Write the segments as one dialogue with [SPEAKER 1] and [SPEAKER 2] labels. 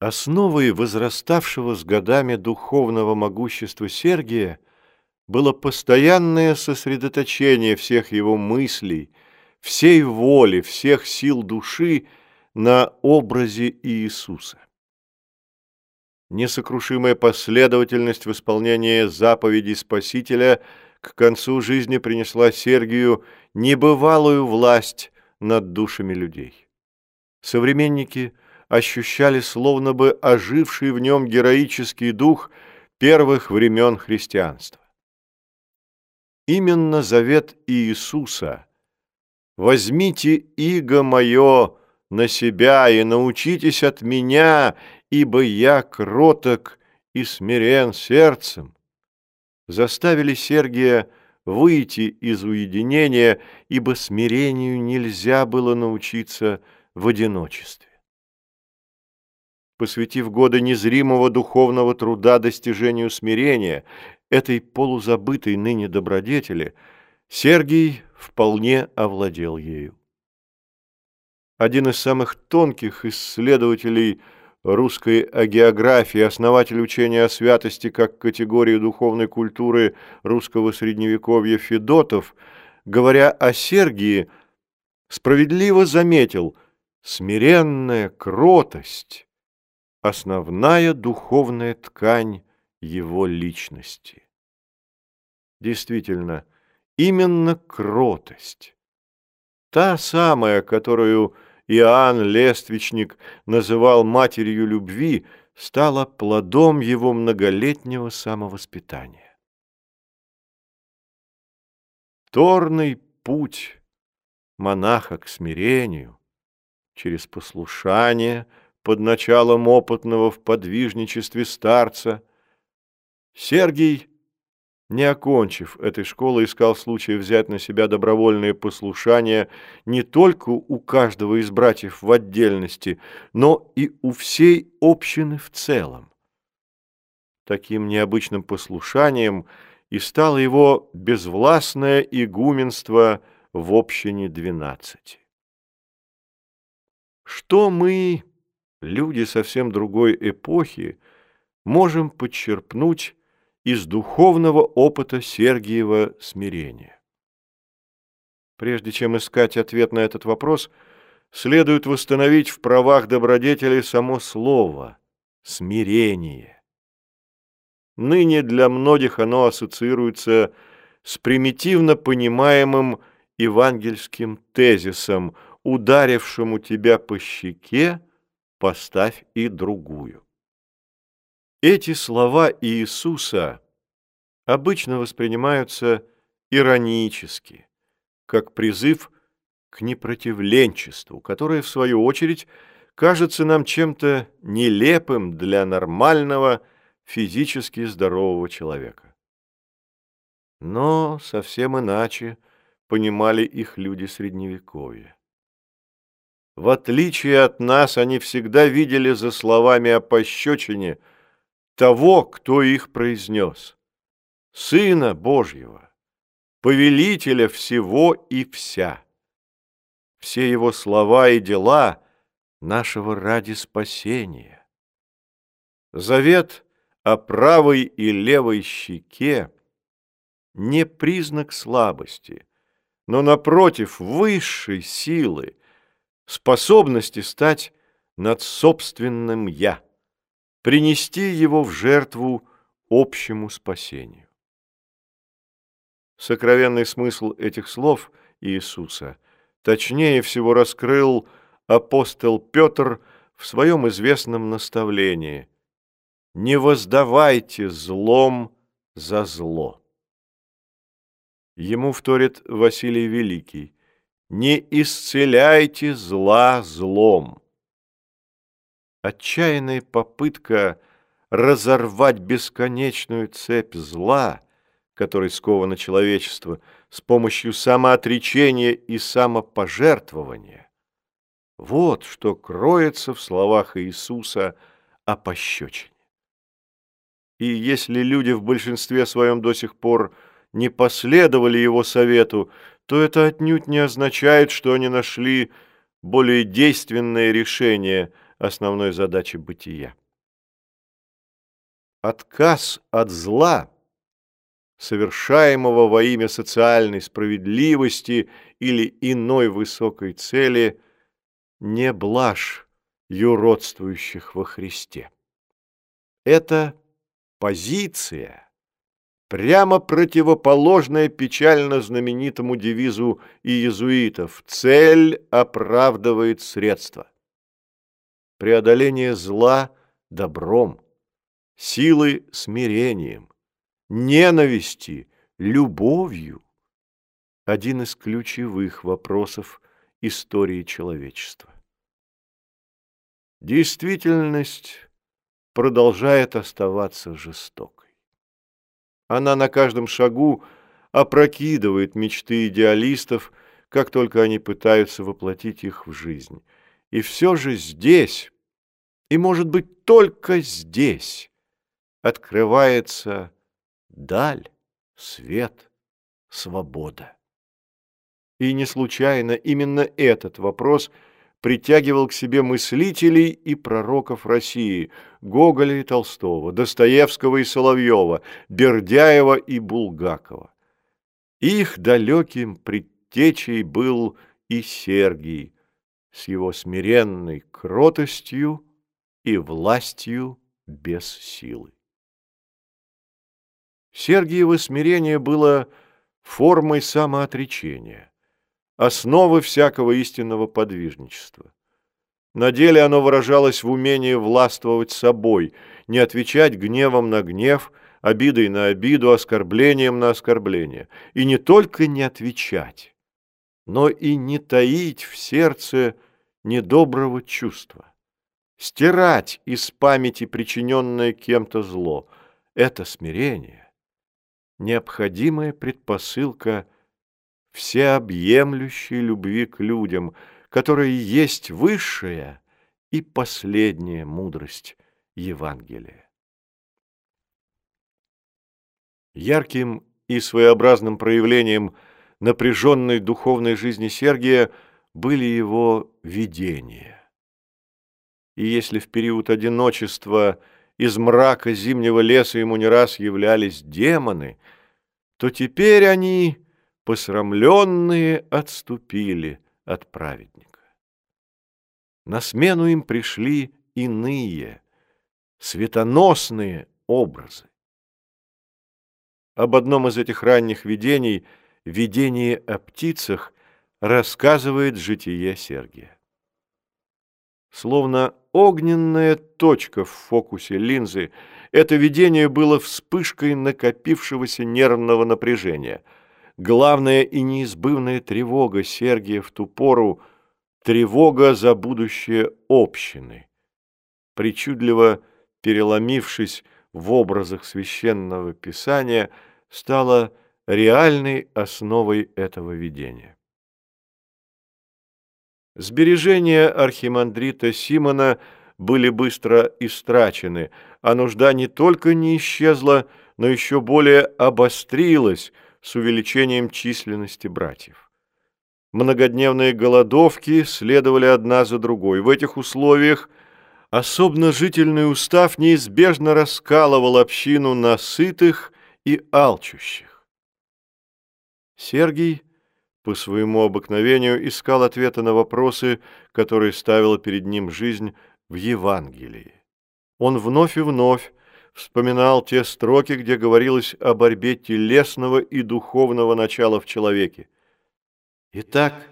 [SPEAKER 1] Основой возраставшего с годами духовного могущества Сергия было постоянное сосредоточение всех его мыслей, всей воли, всех сил души на образе Иисуса. Несокрушимая последовательность в исполнении заповедей Спасителя к концу жизни принесла Сергию небывалую власть над душами людей. Современники ощущали словно бы оживший в нем героический дух первых времен христианства. Именно завет Иисуса «Возьмите иго мое на себя и научитесь от меня, ибо я кроток и смирен сердцем» заставили Сергия выйти из уединения, ибо смирению нельзя было научиться в одиночестве. Посвятив годы незримого духовного труда достижению смирения, этой полузабытой ныне добродетели, Сергий вполне овладел ею. Один из самых тонких исследователей русской агеографии, основатель учения о святости как категории духовной культуры русского средневековья Федотов, говоря о Сергии, справедливо заметил «смиренная кротость» – основная духовная ткань его личности. Действительно, именно кротость, та самая, которую Иоанн Лествичник называл матерью любви, стала плодом его многолетнего самовоспитания. Торный путь монаха к смирению через послушание под началом опытного в подвижничестве старца Сергий не окончив этой школы, искал случая взять на себя добровольное послушание не только у каждого из братьев в отдельности, но и у всей общины в целом. Таким необычным послушанием и стало его безвластное игуменство в общине двенадцати. Что мы, люди совсем другой эпохи, можем подчерпнуть из духовного опыта Сергиева смирения. Прежде чем искать ответ на этот вопрос, следует восстановить в правах добродетели само слово «смирение». Ныне для многих оно ассоциируется с примитивно понимаемым евангельским тезисом «ударившему тебя по щеке, поставь и другую». Эти слова Иисуса обычно воспринимаются иронически, как призыв к непротивленчеству, которое, в свою очередь, кажется нам чем-то нелепым для нормального, физически здорового человека. Но совсем иначе понимали их люди Средневековья. В отличие от нас, они всегда видели за словами о пощечине – того, кто их произнес, Сына Божьего, Повелителя всего и вся. Все его слова и дела нашего ради спасения. Завет о правой и левой щеке не признак слабости, но, напротив, высшей силы, способности стать над собственным «я» принести его в жертву общему спасению. Сокровенный смысл этих слов Иисуса точнее всего раскрыл апостол Петр в своем известном наставлении «Не воздавайте злом за зло». Ему вторит Василий Великий «Не исцеляйте зла злом» отчаянная попытка разорвать бесконечную цепь зла, которой сковано человечество, с помощью самоотречения и самопожертвования. Вот что кроется в словах Иисуса о пощечине. И если люди в большинстве своем до сих пор не последовали его совету, то это отнюдь не означает, что они нашли более действенное решение – основной задачи бытия. Отказ от зла, совершаемого во имя социальной справедливости или иной высокой цели, не блажь юродствующих во Христе. Это позиция, прямо противоположная печально знаменитому девизу иезуитов «Цель оправдывает средства». Преодоление зла добром, силы смирением, ненависти любовью – один из ключевых вопросов истории человечества. Действительность продолжает оставаться жестокой. Она на каждом шагу опрокидывает мечты идеалистов, как только они пытаются воплотить их в жизнь. И все же здесь, и, может быть, только здесь, открывается даль, свет, свобода. И не случайно именно этот вопрос – притягивал к себе мыслителей и пророков России Гоголя и Толстого, Достоевского и Соловьева, Бердяева и Булгакова. Их далеким предтечей был и Сергий с его смиренной кротостью и властью без силы. Сергиево смирение было формой самоотречения основы всякого истинного подвижничества. На деле оно выражалось в умении властвовать собой, не отвечать гневом на гнев, обидой на обиду, оскорблением на оскорбление. И не только не отвечать, но и не таить в сердце недоброго чувства. Стирать из памяти причиненное кем-то зло – это смирение, необходимая предпосылка – всеобъемлющей любви к людям, которая есть высшая и последняя мудрость Евангелия. Ярким и своеобразным проявлением напряженной духовной жизни Сергия были его видения. И если в период одиночества из мрака зимнего леса ему не раз являлись демоны, то теперь они посрамленные отступили от праведника. На смену им пришли иные, светоносные образы. Об одном из этих ранних видений, видении о птицах, рассказывает житие Сергия. Словно огненная точка в фокусе линзы, это видение было вспышкой накопившегося нервного напряжения – главная и неизбывная тревога Сергия в ту пору – тревога за будущее общины. Причудливо переломившись в образах священного писания, стала реальной основой этого видения. Сбережения архимандрита Симона были быстро истрачены, а нужда не только не исчезла, но еще более обострилась – с увеличением численности братьев. Многодневные голодовки следовали одна за другой. В этих условиях особенно жительный устав неизбежно раскалывал общину на сытых и алчущих. Сергий по своему обыкновению искал ответы на вопросы, которые ставила перед ним жизнь в Евангелии. Он вновь и вновь вспоминал те строки, где говорилось о борьбе телесного и духовного начала в человеке. Итак,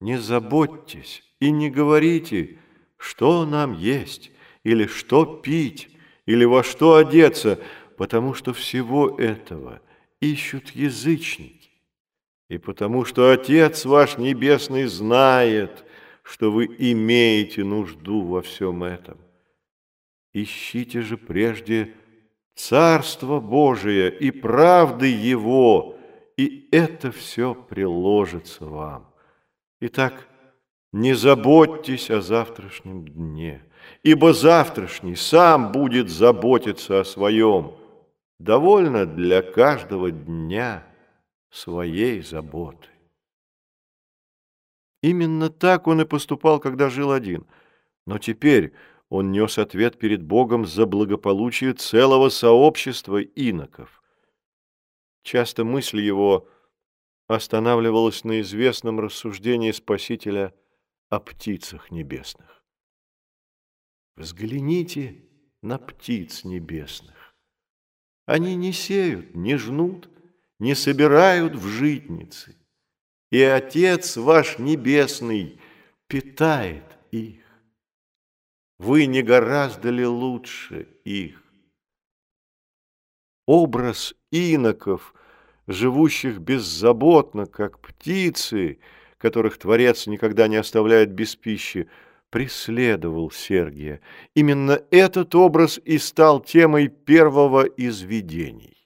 [SPEAKER 1] не заботьтесь и не говорите, что нам есть, или что пить, или во что одеться, потому что всего этого ищут язычники, и потому что Отец ваш Небесный знает, что вы имеете нужду во всем этом. Ищите же прежде Царство Божие и правды Его, и это все приложится вам. Итак, не заботьтесь о завтрашнем дне, ибо завтрашний сам будет заботиться о своем. Довольно для каждого дня своей заботы. Именно так он и поступал, когда жил один – Но теперь он нес ответ перед Богом за благополучие целого сообщества иноков. Часто мысль его останавливалась на известном рассуждении Спасителя о птицах небесных. Взгляните на птиц небесных. Они не сеют, не жнут, не собирают в житницы, и Отец ваш Небесный питает их. Вы не гораздо ли лучше их? Образ иноков, живущих беззаботно, как птицы, которых Творец никогда не оставляет без пищи, преследовал Сергия. Именно этот образ и стал темой первого из видений.